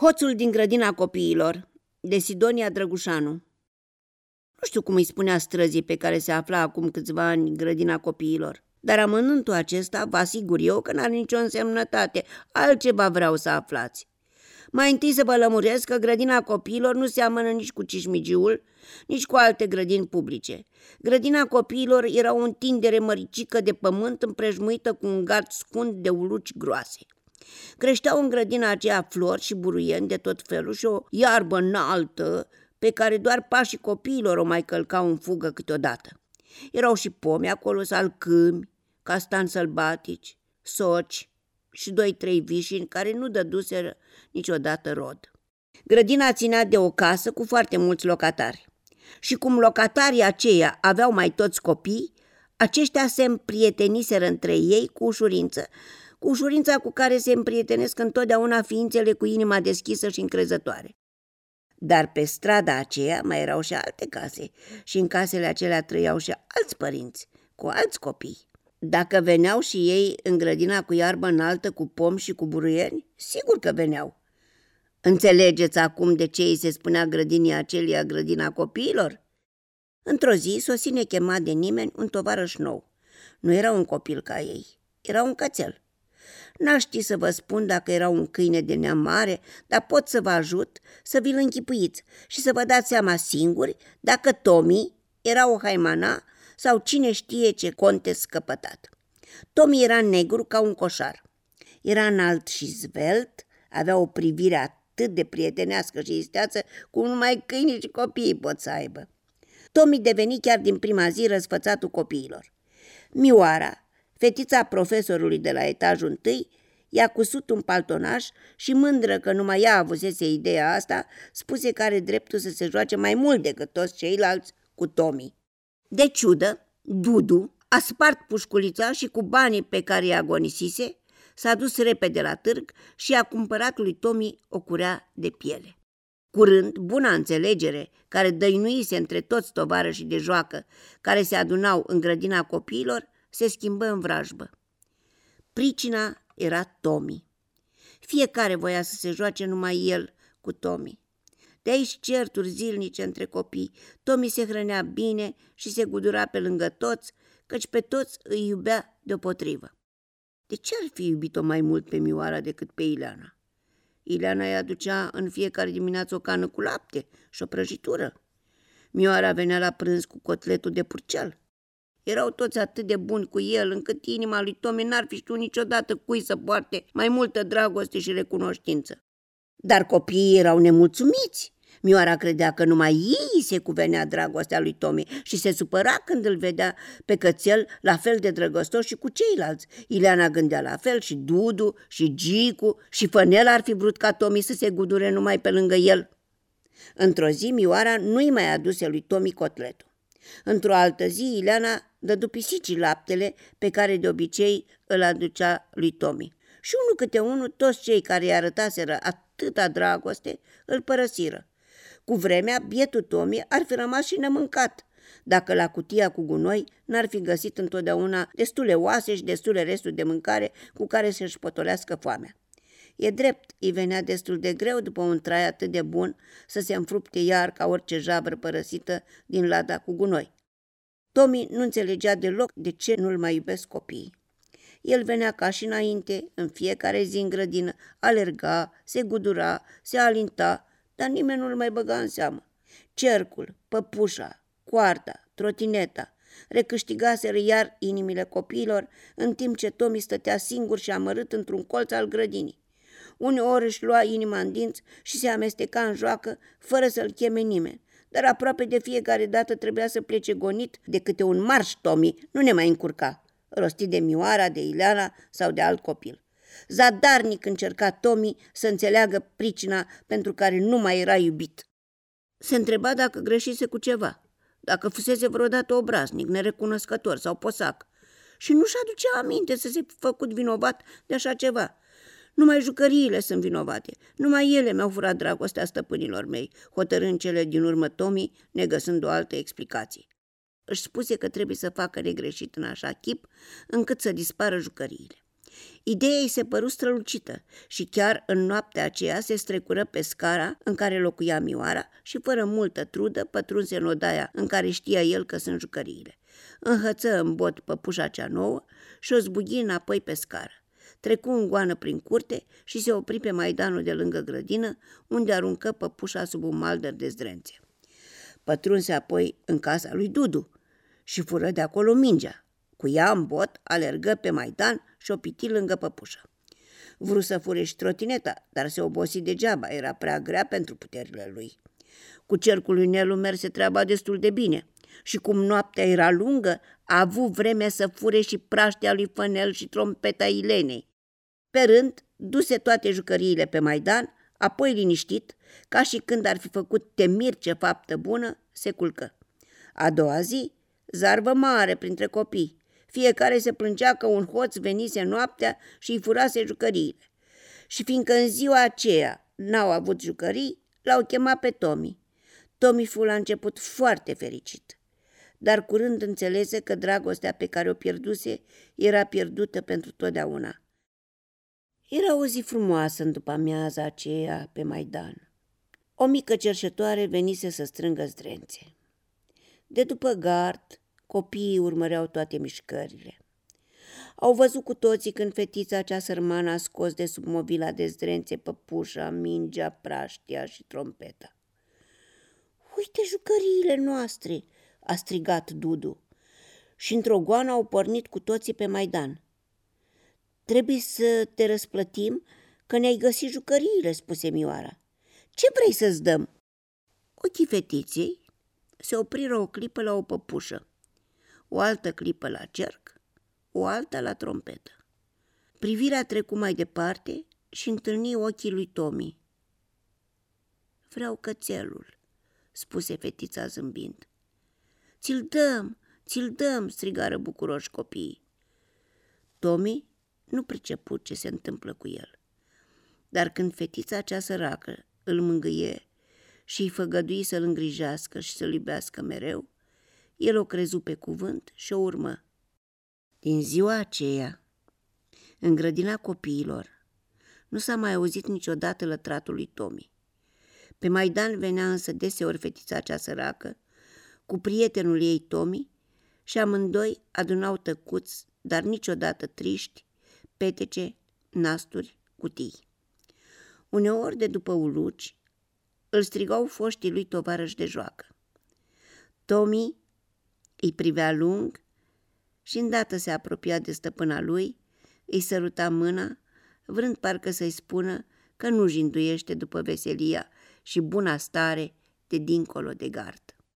Hoțul din grădina copiilor, de Sidonia Drăgușanu Nu știu cum îi spunea străzii pe care se afla acum câțiva ani grădina copiilor, dar amănântul acesta, vă asigur eu că n-are nicio însemnătate, altceva vreau să aflați. Mai întâi să vă lămuresc că grădina copiilor nu seamănă nici cu Cismigiul, nici cu alte grădini publice. Grădina copiilor era o întindere măricică de pământ împrejmuită cu un gard scund de uluci groase. Creșteau în grădina aceea flori și buruieni de tot felul și o iarbă înaltă pe care doar pașii copiilor o mai călcau în fugă câteodată. Erau și pomi acolo, salcâmi, castani sălbatici, soci și doi-trei vișini care nu dăduseră niciodată rod. Grădina ținea de o casă cu foarte mulți locatari. Și cum locatarii aceia aveau mai toți copii, aceștia se împrieteniseră între ei cu ușurință, cu ușurința cu care se împrietenesc întotdeauna ființele cu inima deschisă și încrezătoare. Dar pe strada aceea mai erau și alte case și în casele acelea trăiau și alți părinți, cu alți copii. Dacă veneau și ei în grădina cu iarbă înaltă, cu pom și cu buruieni, sigur că veneau. Înțelegeți acum de ce îi se spunea grădinii acelia grădina copiilor? Într-o zi, sosi chema de nimeni un tovarăș nou. Nu era un copil ca ei, era un cățel. N-aș ști să vă spun dacă era un câine de neam mare, dar pot să vă ajut să vi-l închipuiți și să vă dați seama singuri dacă Tommy era o haimana sau cine știe ce conte scăpătat. Tommy era negru ca un coșar. Era înalt și zvelt, avea o privire atât de prietenească și isteață cum numai câinii și copiii pot să aibă. Tommy deveni chiar din prima zi răsfățatul copiilor. Mioara, Fetița profesorului de la etajul întâi i-a cusut un paltonaș și mândră că numai ea avusese ideea asta, spuse că are dreptul să se joace mai mult decât toți ceilalți cu Tomi. De ciudă, Dudu a spart pușculița și cu banii pe care i-a agonisise, s-a dus repede la târg și a cumpărat lui Tomi o curea de piele. Curând, buna înțelegere, care dăinuise între toți tovarășii de joacă care se adunau în grădina copiilor, se schimbă în vrajbă. Pricina era Tomi. Fiecare voia să se joace numai el cu Tomi. De aici certuri zilnice între copii. Tomi se hrănea bine și se gudura pe lângă toți, căci pe toți îi iubea deopotrivă. De ce ar fi iubit-o mai mult pe Mioara decât pe Ileana? Ileana îi aducea în fiecare dimineață o cană cu lapte și o prăjitură. Mioara venea la prânz cu cotletul de purceal. Erau toți atât de buni cu el, încât inima lui Tomi n-ar fi știut niciodată cui să poarte mai multă dragoste și recunoștință. Dar copiii erau nemulțumiți. Mioara credea că numai ei se cuvenea dragostea lui Tomi și se supăra când îl vedea pe cățel la fel de drăgostos și cu ceilalți. Ileana gândea la fel și Dudu și Gicu și Fănel ar fi vrut ca Tomi să se gudure numai pe lângă el. Într-o zi, Mioara nu-i mai aduse lui Tomi cotletul. Într-o altă zi, Ileana dădu pisicii laptele pe care de obicei îl aducea lui Tomi. Și unul câte unul, toți cei care îi arătaseră atâta dragoste, îl părăsiră. Cu vremea, bietul Tomi ar fi rămas și nemâncat, dacă la cutia cu gunoi n-ar fi găsit întotdeauna destule oase și destule resturi de mâncare cu care să-și potolească foamea. E drept, îi venea destul de greu după un trai atât de bun să se înfrupte iar ca orice jabră părăsită din lada cu gunoi. Tomi nu înțelegea deloc de ce nu-l mai iubesc copiii. El venea ca și înainte, în fiecare zi în grădină, alerga, se gudura, se alinta, dar nimeni nu-l mai băga în seamă. Cercul, păpușa, coarda, trotineta, recâștigaseră iar inimile copiilor, în timp ce Tomi stătea singur și amărât într-un colț al grădinii. Uneori își lua inima în dinți și se amesteca în joacă, fără să-l cheme nimeni. Dar aproape de fiecare dată trebuia să plece gonit de câte un marș Tomi, nu ne mai încurca, rostit de Mioara, de Ileana sau de alt copil. Zadarnic încerca Tomi să înțeleagă pricina pentru care nu mai era iubit. Se întreba dacă greșise cu ceva, dacă fusese vreodată obraznic, nerecunoscător sau posac. Și nu-și aducea aminte să se fi făcut vinovat de așa ceva – numai jucăriile sunt vinovate. Numai ele mi-au furat dragostea stăpânilor mei, hotărând cele din urmă Tomi, negăsând o altă explicație. Își spuse că trebuie să facă regreșit în așa chip, încât să dispară jucăriile. Ideea ei se păru strălucită și chiar în noaptea aceea se strecură pe scara în care locuia Mioara și fără multă trudă pătrunse în odaia în care știa el că sunt jucăriile. Înhăță în bot păpușa cea nouă și o zbughi înapoi pe scară. Trecu în goană prin curte și se opri pe maidanul de lângă grădină, unde aruncă păpușa sub un maldăr de zdrențe. Pătrunse apoi în casa lui Dudu și fură de acolo mingea. Cu ea în bot, alergă pe maidan și o piti lângă păpușă. Vru să fure și trotineta, dar se obosi degeaba, era prea grea pentru puterile lui. Cu cercul lui Nelu merse treaba destul de bine și cum noaptea era lungă, a avut vreme să fure și praștea lui Fănel și trompeta Ilenei. Pe rând, duse toate jucăriile pe Maidan, apoi liniștit, ca și când ar fi făcut temir ce faptă bună, se culcă. A doua zi, zarvă mare printre copii. Fiecare se plângea că un hoț venise noaptea și îi furase jucăriile. Și fiindcă în ziua aceea n-au avut jucării, l-au chemat pe Tomi. Tomi fu la început foarte fericit, dar curând înțelese că dragostea pe care o pierduse era pierdută pentru totdeauna. Era o zi frumoasă în după amiaza aceea pe Maidan. O mică cerșetoare venise să strângă zdrențe. De după gard, copiii urmăreau toate mișcările. Au văzut cu toții când fetița cea sărmană a scos de sub mobila de zdrențe păpușa, mingea, praștia și trompeta. Uite jucăriile noastre!" a strigat Dudu. Și într-o goană au pornit cu toții pe Maidan. Trebuie să te răsplătim că ne-ai găsit jucăriile, spuse Mioara. Ce vrei să-ți dăm? Ochii fetiței se opriră o clipă la o păpușă, o altă clipă la cerc, o alta la trompetă. Privirea trecu mai departe și întâlni ochii lui Tomi. Vreau cățelul, spuse fetița zâmbind. Ți-l dăm, ți-l dăm, strigară bucuroși copiii. Tomi nu priceput ce se întâmplă cu el. Dar când fetița cea săracă îl mângâie și îi făgădui să-l îngrijească și să-l iubească mereu, el o crezu pe cuvânt și o urmă. Din ziua aceea, în grădina copiilor, nu s-a mai auzit niciodată lătratul lui Tomi. Pe Maidan venea însă deseori fetița cea săracă, cu prietenul ei Tomi, și amândoi adunau tăcuți, dar niciodată triști, petece, nasturi, cutii. Uneori, de după uluci, îl strigau foștii lui tovarăși de joacă. Tommy îi privea lung și îndată se apropia de stăpâna lui, îi săruta mâna, vrând parcă să-i spună că nu jinduiește după veselia și buna stare de dincolo de gard.